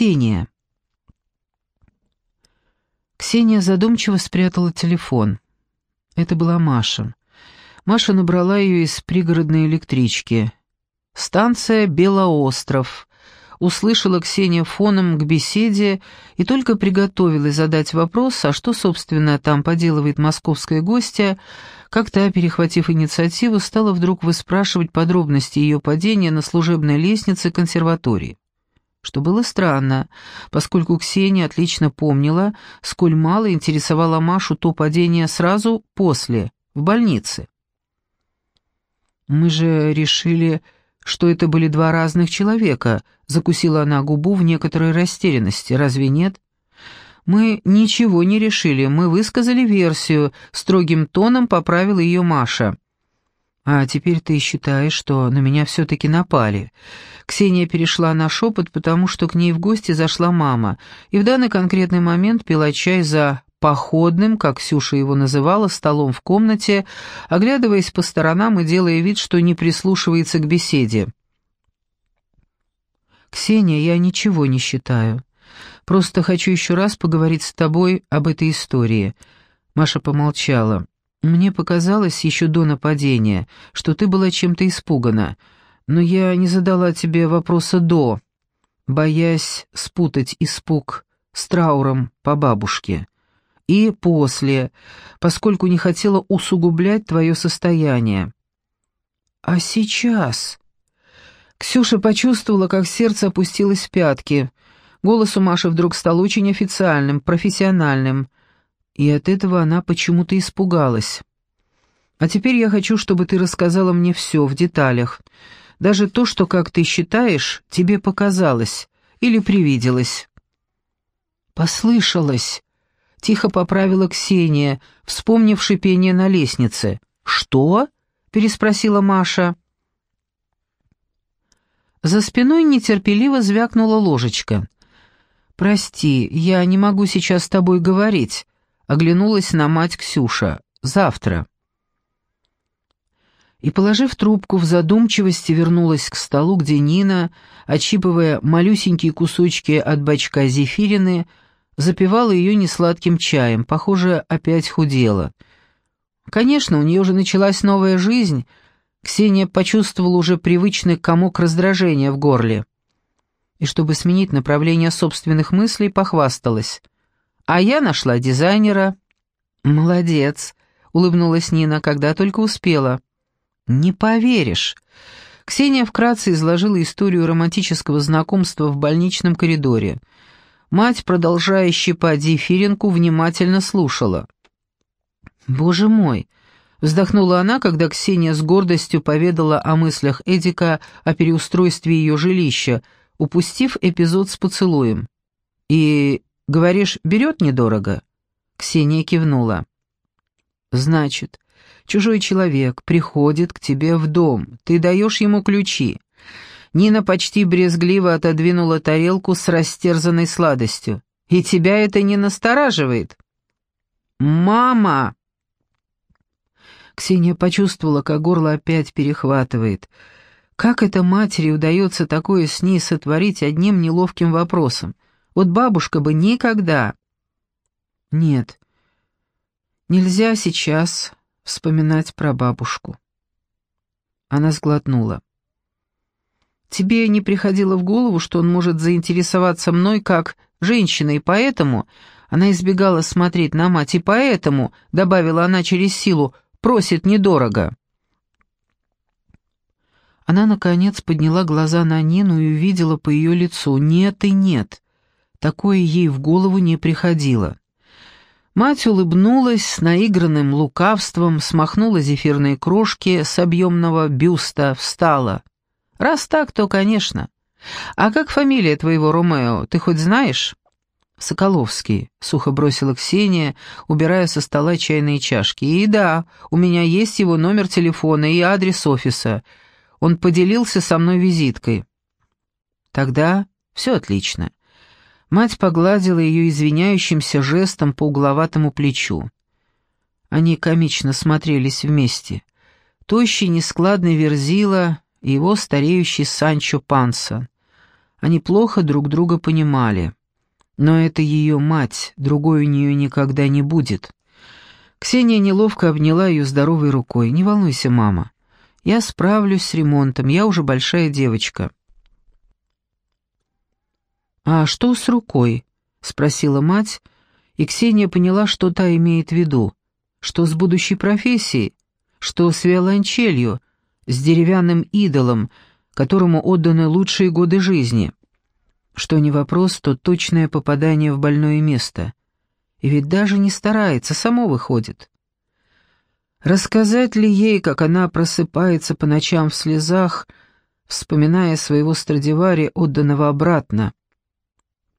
Ксения. Ксения задумчиво спрятала телефон. Это была Маша. Маша набрала ее из пригородной электрички. Станция Белоостров. Услышала Ксения фоном к беседе и только приготовилась задать вопрос, а что, собственно, там поделывает московская гостья, как та, перехватив инициативу, стала вдруг выспрашивать подробности ее падения на служебной лестнице консерватории. Что было странно, поскольку Ксения отлично помнила, сколь мало интересовало Машу то падение сразу после, в больнице. «Мы же решили...» что это были два разных человека, закусила она губу в некоторой растерянности, разве нет? Мы ничего не решили, мы высказали версию, строгим тоном поправила ее Маша. А теперь ты считаешь, что на меня все-таки напали. Ксения перешла на шепот, потому что к ней в гости зашла мама, и в данный конкретный момент пила чай за походным, как Ксюша его называла, столом в комнате, оглядываясь по сторонам и делая вид, что не прислушивается к беседе. «Ксения, я ничего не считаю. Просто хочу еще раз поговорить с тобой об этой истории». Маша помолчала. «Мне показалось еще до нападения, что ты была чем-то испугана, но я не задала тебе вопроса до, боясь спутать испуг с трауром по бабушке и после, поскольку не хотела усугублять твое состояние. А сейчас... Ксюша почувствовала, как сердце опустилось в пятки. Голос у Маши вдруг стал очень официальным, профессиональным, и от этого она почему-то испугалась. «А теперь я хочу, чтобы ты рассказала мне все в деталях, даже то, что, как ты считаешь, тебе показалось или привиделось». «Послышалось», Тихо поправила Ксения, вспомнив шипение на лестнице. «Что?» — переспросила Маша. За спиной нетерпеливо звякнула ложечка. «Прости, я не могу сейчас с тобой говорить», — оглянулась на мать Ксюша. «Завтра». И, положив трубку, в задумчивости вернулась к столу, где Нина, отщипывая малюсенькие кусочки от бачка зефирины, запивала ее несладким чаем, похоже, опять худела. Конечно, у нее уже началась новая жизнь. Ксения почувствовала уже привычный комок раздражения в горле. И чтобы сменить направление собственных мыслей, похвасталась. «А я нашла дизайнера». «Молодец», — улыбнулась Нина, когда только успела. «Не поверишь». Ксения вкратце изложила историю романтического знакомства в больничном коридоре — Мать, продолжая щипать зефиринку, внимательно слушала. «Боже мой!» — вздохнула она, когда Ксения с гордостью поведала о мыслях Эдика о переустройстве ее жилища, упустив эпизод с поцелуем. «И, говоришь, берет недорого?» Ксения кивнула. «Значит, чужой человек приходит к тебе в дом, ты даешь ему ключи. Нина почти брезгливо отодвинула тарелку с растерзанной сладостью. «И тебя это не настораживает?» «Мама!» Ксения почувствовала, как горло опять перехватывает. Как это матери удается такое с ней сотворить одним неловким вопросом? Вот бабушка бы никогда... Нет, нельзя сейчас вспоминать про бабушку. Она сглотнула. Тебе не приходило в голову, что он может заинтересоваться мной как женщиной, поэтому она избегала смотреть на мать, и поэтому, добавила она через силу, просит недорого. Она, наконец, подняла глаза на Нину и увидела по ее лицу «нет» и «нет». Такое ей в голову не приходило. Мать улыбнулась наигранным лукавством, смахнула зефирные крошки с объемного бюста, встала. Раз так, то, конечно. А как фамилия твоего Ромео, ты хоть знаешь? Соколовский, сухо бросила Ксения, убирая со стола чайные чашки. И да, у меня есть его номер телефона и адрес офиса. Он поделился со мной визиткой. Тогда все отлично. Мать погладила ее извиняющимся жестом по угловатому плечу. Они комично смотрелись вместе. Тощий, нескладный верзила, и его стареющий Санчо Панса. Они плохо друг друга понимали. Но это ее мать, другой у нее никогда не будет. Ксения неловко обняла ее здоровой рукой. «Не волнуйся, мама. Я справлюсь с ремонтом, я уже большая девочка». «А что с рукой?» — спросила мать, и Ксения поняла, что та имеет в виду. Что с будущей профессией? Что с виолончелью, с деревянным идолом, которому отданы лучшие годы жизни? Что не вопрос, то точное попадание в больное место. И ведь даже не старается, само выходит. Рассказать ли ей, как она просыпается по ночам в слезах, вспоминая своего Страдивари, отданного обратно?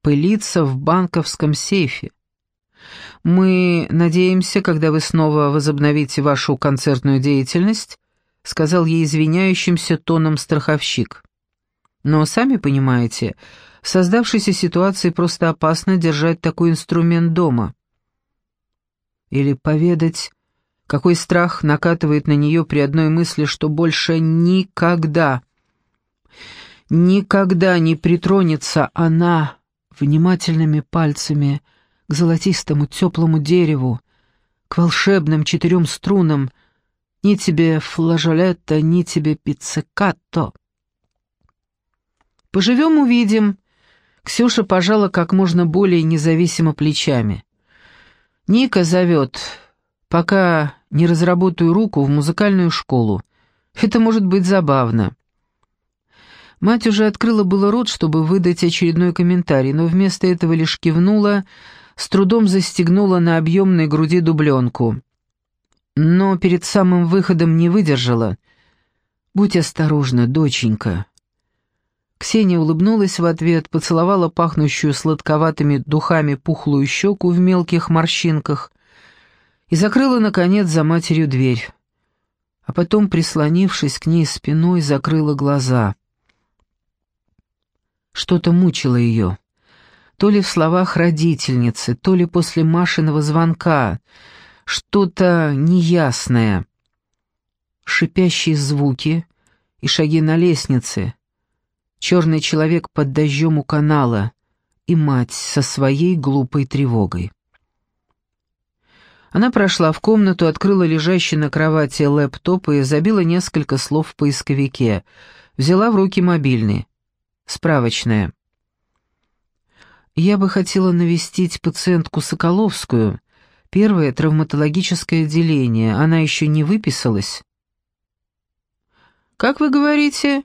Пылиться в банковском сейфе. «Мы надеемся, когда вы снова возобновите вашу концертную деятельность», сказал ей извиняющимся тоном страховщик. «Но, сами понимаете, в создавшейся ситуации просто опасно держать такой инструмент дома. Или поведать, какой страх накатывает на нее при одной мысли, что больше никогда, никогда не притронется она внимательными пальцами к золотистому теплому дереву, к волшебным четырем струнам, ни тебе флажолетто, ни тебе пиццекатто. «Поживем-увидим», Ксюша пожала как можно более независимо плечами. «Ника зовет, пока не разработаю руку в музыкальную школу. Это может быть забавно». Мать уже открыла было рот, чтобы выдать очередной комментарий, но вместо этого лишь кивнула, с трудом застегнула на объемной груди дубленку. Но перед самым выходом не выдержала. «Будь осторожна, доченька», Ксения улыбнулась в ответ, поцеловала пахнущую сладковатыми духами пухлую щеку в мелких морщинках и закрыла, наконец, за матерью дверь. А потом, прислонившись к ней спиной, закрыла глаза. Что-то мучило ее. То ли в словах родительницы, то ли после Машиного звонка. Что-то неясное. Шипящие звуки и шаги на лестнице — черный человек под дождем у канала и мать со своей глупой тревогой. Она прошла в комнату, открыла лежащий на кровати лэптоп и забила несколько слов в поисковике. Взяла в руки мобильный. Справочная. «Я бы хотела навестить пациентку Соколовскую. Первое травматологическое отделение. Она еще не выписалась». «Как вы говорите?»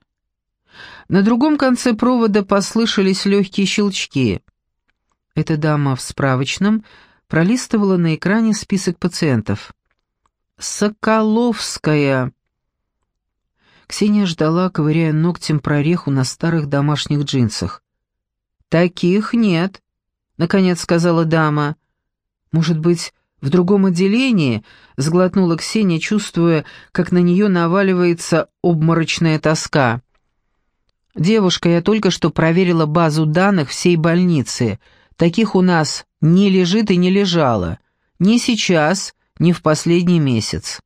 На другом конце провода послышались легкие щелчки. Эта дама в справочном пролистывала на экране список пациентов. «Соколовская». Ксения ждала, ковыряя ногтем прореху на старых домашних джинсах. «Таких нет», — наконец сказала дама. «Может быть, в другом отделении?» — сглотнула Ксения, чувствуя, как на нее наваливается обморочная тоска. «Девушка, я только что проверила базу данных всей больницы. Таких у нас не лежит и не лежало. Ни сейчас, ни в последний месяц».